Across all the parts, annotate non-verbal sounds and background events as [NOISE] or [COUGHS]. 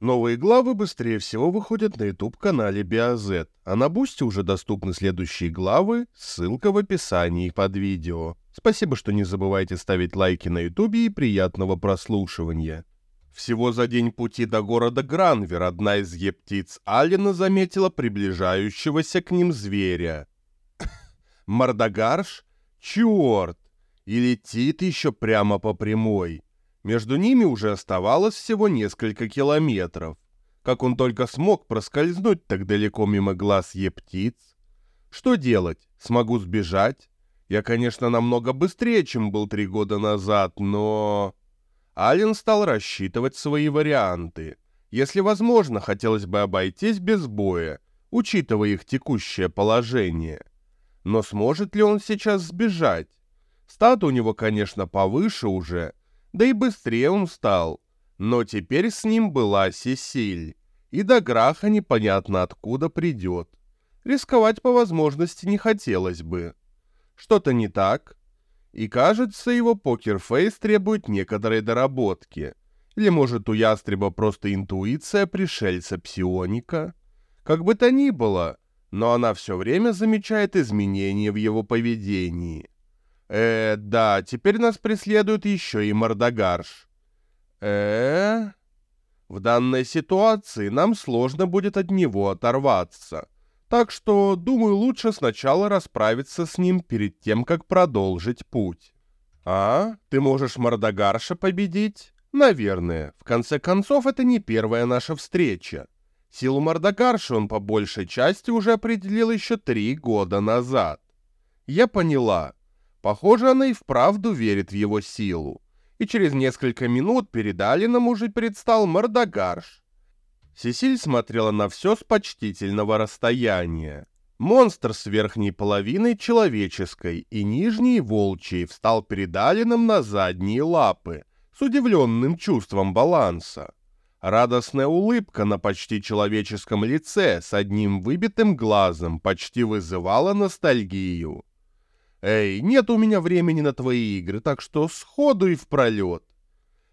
Новые главы быстрее всего выходят на YouTube-канале BioZ, а на Бусте уже доступны следующие главы, ссылка в описании под видео. Спасибо, что не забывайте ставить лайки на YouTube и приятного прослушивания. Всего за день пути до города Гранвер одна из ептиц Алина заметила приближающегося к ним зверя. [COUGHS] Мордогарш? Черт! И летит еще прямо по прямой. Между ними уже оставалось всего несколько километров. Как он только смог проскользнуть так далеко мимо глаз ептиц? Что делать? Смогу сбежать? Я, конечно, намного быстрее, чем был три года назад, но... Ален стал рассчитывать свои варианты. Если возможно, хотелось бы обойтись без боя, учитывая их текущее положение. Но сможет ли он сейчас сбежать? Стат у него, конечно, повыше уже, да и быстрее он стал. Но теперь с ним была Сесиль, и до Граха непонятно откуда придет. Рисковать по возможности не хотелось бы. Что-то не так? И кажется, его покерфейс требует некоторой доработки. Или может у ястреба просто интуиция пришельца псионика? Как бы то ни было, но она все время замечает изменения в его поведении. Э, да, теперь нас преследует еще и Мордогарш. Э, в данной ситуации нам сложно будет от него оторваться. Так что, думаю, лучше сначала расправиться с ним перед тем, как продолжить путь. А, ты можешь Мордогарша победить? Наверное. В конце концов, это не первая наша встреча. Силу Мордогарша он по большей части уже определил еще три года назад. Я поняла. Похоже, она и вправду верит в его силу. И через несколько минут перед Алином уже предстал Мордогарш. Сесиль смотрела на все с почтительного расстояния. Монстр с верхней половиной человеческой и нижней волчьей встал перед Алином на задние лапы, с удивленным чувством баланса. Радостная улыбка на почти человеческом лице с одним выбитым глазом почти вызывала ностальгию. «Эй, нет у меня времени на твои игры, так что сходу и в пролет».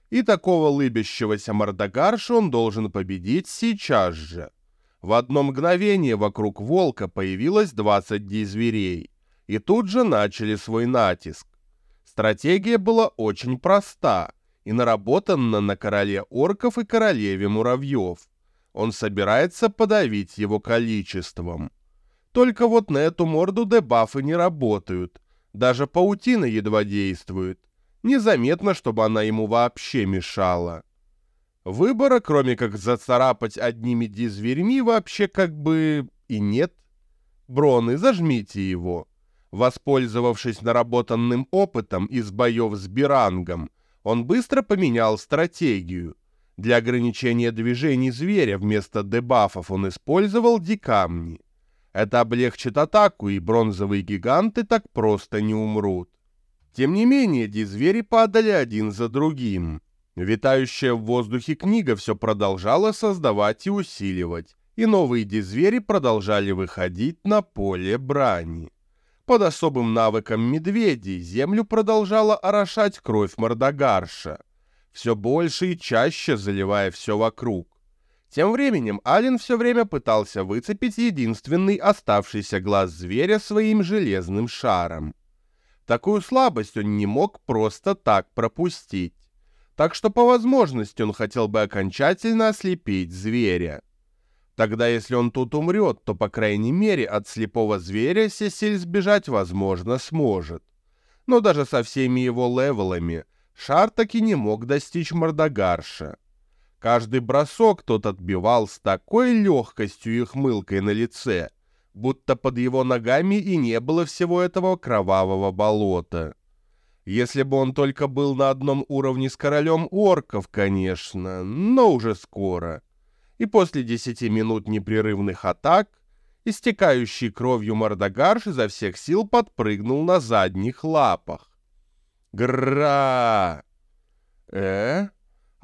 И такого лыбящегося мордогарша он должен победить сейчас же. В одно мгновение вокруг волка появилось 20 зверей, и тут же начали свой натиск. Стратегия была очень проста и наработана на короле орков и королеве муравьев. Он собирается подавить его количеством. Только вот на эту морду дебафы не работают. Даже паутина едва действует. Незаметно, чтобы она ему вообще мешала. Выбора, кроме как зацарапать одними дизверьми, вообще как бы и нет. Броны, зажмите его. Воспользовавшись наработанным опытом из боев с Бирангом, он быстро поменял стратегию. Для ограничения движений зверя вместо дебафов он использовал дикамни. Это облегчит атаку, и бронзовые гиганты так просто не умрут. Тем не менее, дизвери падали один за другим. Витающая в воздухе книга все продолжала создавать и усиливать, и новые дизвери продолжали выходить на поле брани. Под особым навыком медведей землю продолжала орошать кровь Мордогарша, все больше и чаще заливая все вокруг. Тем временем Ален все время пытался выцепить единственный оставшийся глаз зверя своим железным шаром. Такую слабость он не мог просто так пропустить. Так что по возможности он хотел бы окончательно ослепить зверя. Тогда если он тут умрет, то по крайней мере от слепого зверя Сесиль сбежать возможно сможет. Но даже со всеми его левелами шар таки не мог достичь Мордогарша. Каждый бросок тот отбивал с такой легкостью и хмылкой на лице, будто под его ногами и не было всего этого кровавого болота. Если бы он только был на одном уровне с королем орков, конечно, но уже скоро. И после десяти минут непрерывных атак, истекающий кровью Мордогарш изо всех сил подпрыгнул на задних лапах. Гра! Э?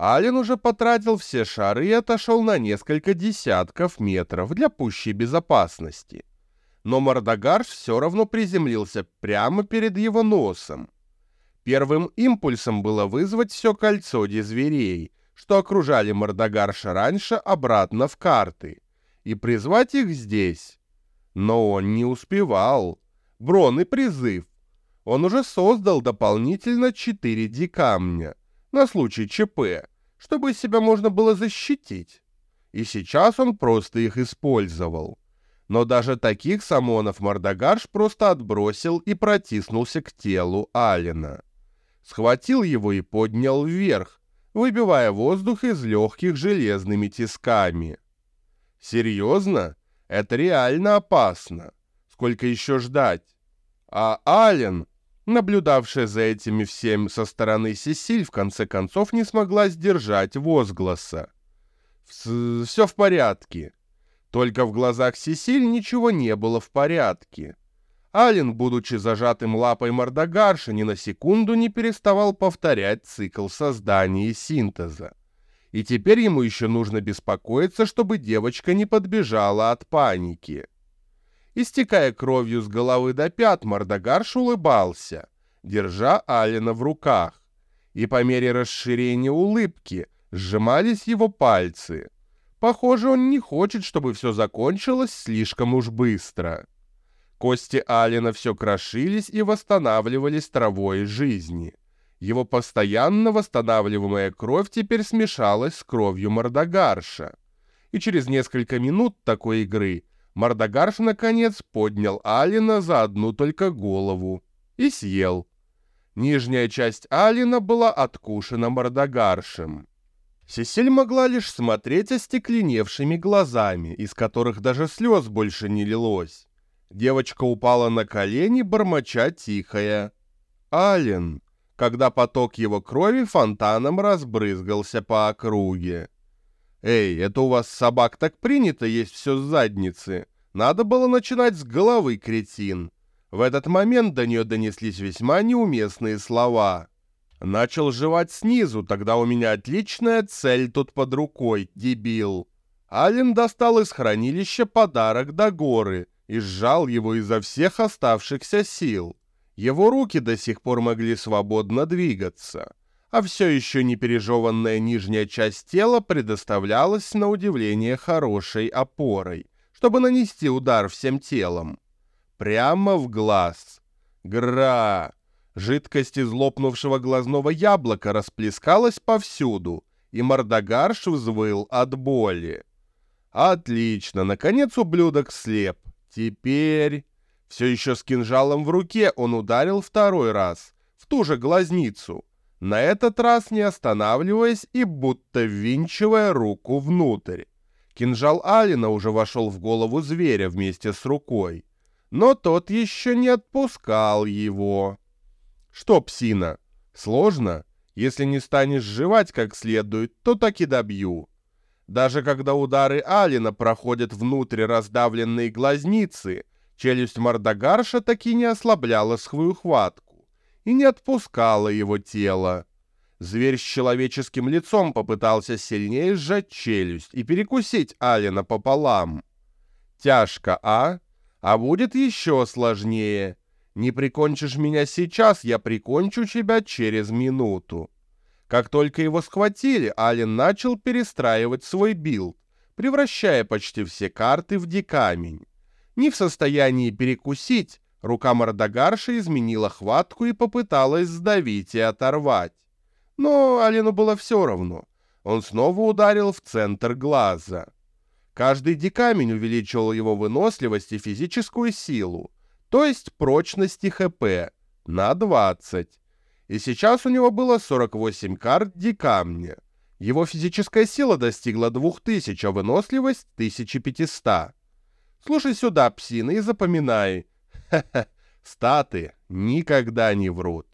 Ален уже потратил все шары и отошел на несколько десятков метров для пущей безопасности. Но Мордогарш все равно приземлился прямо перед его носом. Первым импульсом было вызвать все кольцо дизверей, что окружали Мордогарша раньше, обратно в карты и призвать их здесь. Но он не успевал. Бронный призыв. Он уже создал дополнительно 4 дикамня на случай ЧП, чтобы себя можно было защитить. И сейчас он просто их использовал. Но даже таких самонов Мордогарш просто отбросил и протиснулся к телу Алина. Схватил его и поднял вверх, выбивая воздух из легких железными тисками. Серьезно? Это реально опасно. Сколько еще ждать? А Ален, наблюдавшая за этими всем со стороны Сесиль, в конце концов не смогла сдержать возгласа. «Все в порядке». Только в глазах Сесиль ничего не было в порядке. Ален, будучи зажатым лапой мордогарша, ни на секунду не переставал повторять цикл создания и синтеза. И теперь ему еще нужно беспокоиться, чтобы девочка не подбежала от паники. Истекая кровью с головы до пят, Мордогарш улыбался, держа Алина в руках. И по мере расширения улыбки сжимались его пальцы. Похоже, он не хочет, чтобы все закончилось слишком уж быстро. Кости Алина все крошились и восстанавливались травой жизни. Его постоянно восстанавливаемая кровь теперь смешалась с кровью Мордогарша. И через несколько минут такой игры Мордогарш наконец поднял Алина за одну только голову и съел. Нижняя часть Алина была откушена Мордогаршем. Сесиль могла лишь смотреть остекленевшими глазами, из которых даже слез больше не лилось. Девочка упала на колени, бормоча тихая. «Ален!» когда поток его крови фонтаном разбрызгался по округе. «Эй, это у вас собак так принято есть все с задницы. Надо было начинать с головы, кретин». В этот момент до нее донеслись весьма неуместные слова. «Начал жевать снизу, тогда у меня отличная цель тут под рукой, дебил». Ален достал из хранилища подарок до горы и сжал его изо всех оставшихся сил. Его руки до сих пор могли свободно двигаться, а все еще не пережеванная нижняя часть тела предоставлялась на удивление хорошей опорой, чтобы нанести удар всем телом. Прямо в глаз. Гра! Жидкость из лопнувшего глазного яблока расплескалась повсюду, и Мордогарш взвыл от боли. Отлично, наконец ублюдок слеп. Теперь... Все еще с кинжалом в руке он ударил второй раз, в ту же глазницу, на этот раз не останавливаясь и будто ввинчивая руку внутрь. Кинжал Алина уже вошел в голову зверя вместе с рукой, но тот еще не отпускал его. Что, псина, сложно? Если не станешь жевать как следует, то так и добью. Даже когда удары Алина проходят внутрь раздавленные глазницы, Челюсть Мордогарша таки не ослабляла свою хватку и не отпускала его тело. Зверь с человеческим лицом попытался сильнее сжать челюсть и перекусить Алина пополам. Тяжко, а? А будет еще сложнее. Не прикончишь меня сейчас, я прикончу тебя через минуту. Как только его схватили, Ален начал перестраивать свой билд, превращая почти все карты в дикамень. Не в состоянии перекусить, рука Мордогарша изменила хватку и попыталась сдавить и оторвать. Но Алену было все равно. Он снова ударил в центр глаза. Каждый дикамень увеличивал его выносливость и физическую силу, то есть прочность и ХП, на 20. И сейчас у него было 48 карт дикамня. Его физическая сила достигла 2000, а выносливость 1500. Слушай сюда, псина, и запоминай. [LAUGHS] Статы никогда не врут.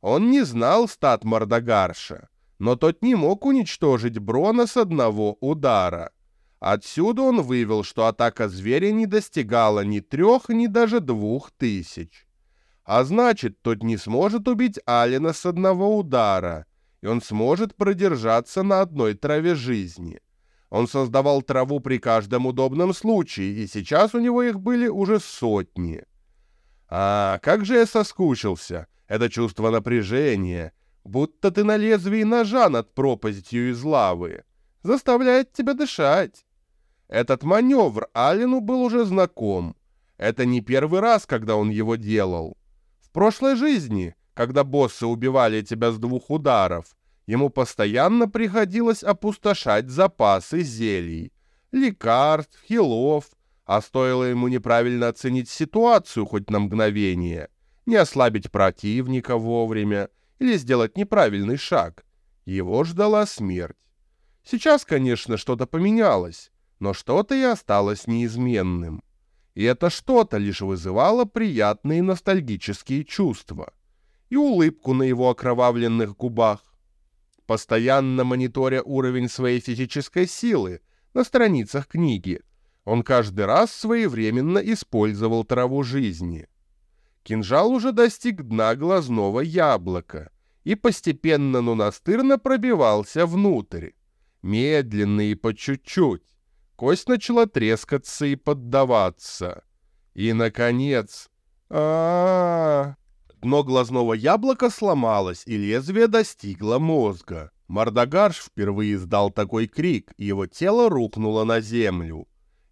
Он не знал стат Мордогарша, но тот не мог уничтожить Брона с одного удара. Отсюда он вывел, что атака зверя не достигала ни трех, ни даже двух тысяч. А значит, тот не сможет убить Алина с одного удара, и он сможет продержаться на одной траве жизни — он создавал траву при каждом удобном случае, и сейчас у него их были уже сотни. А, как же я соскучился! Это чувство напряжения. будто ты на лезвии ножа над пропастью из лавы. Заставляет тебя дышать. Этот маневр Алину был уже знаком. Это не первый раз, когда он его делал. В прошлой жизни, когда боссы убивали тебя с двух ударов, ему постоянно приходилось опустошать запасы зелий, лекарств, хилов, а стоило ему неправильно оценить ситуацию хоть на мгновение, не ослабить противника вовремя или сделать неправильный шаг, его ждала смерть. Сейчас, конечно, что-то поменялось, но что-то и осталось неизменным. И это что-то лишь вызывало приятные ностальгические чувства и улыбку на его окровавленных губах. Постоянно мониторя уровень своей физической силы на страницах книги, он каждый раз своевременно использовал траву жизни. Кинжал уже достиг дна глазного яблока и постепенно, но настырно пробивался внутрь. Медленно и по чуть-чуть. Кость начала трескаться и поддаваться. И, наконец... а, Дно глазного яблока сломалось, и лезвие достигло мозга. Мордогарш впервые издал такой крик, его тело рухнуло на землю.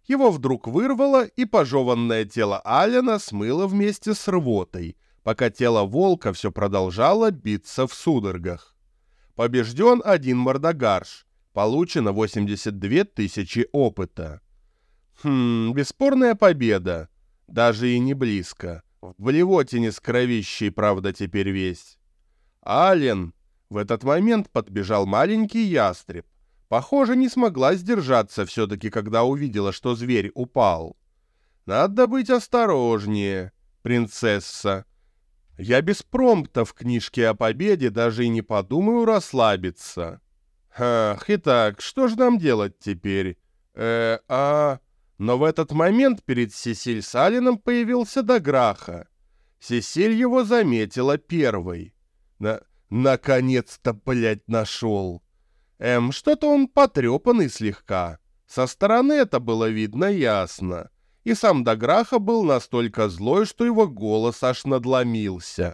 Его вдруг вырвало, и пожеванное тело Алина смыло вместе с рвотой, пока тело волка все продолжало биться в судорогах. Побежден один мордогарш. Получено 82 тысячи опыта. Хм, бесспорная победа. Даже и не близко. В блевотине с кровищей, правда, теперь весь. Ален. В этот момент подбежал маленький ястреб. Похоже, не смогла сдержаться все-таки, когда увидела, что зверь упал. Надо быть осторожнее, принцесса. Я без промпта в книжке о победе даже и не подумаю расслабиться. Ах, итак, что же нам делать теперь? Э, а... Но в этот момент перед Сесиль Салином появился Даграха. Сесиль его заметила первой. На... Наконец-то, блядь, нашел. Эм, что-то он потрепанный слегка. Со стороны это было видно ясно. И сам Даграха был настолько злой, что его голос аж надломился.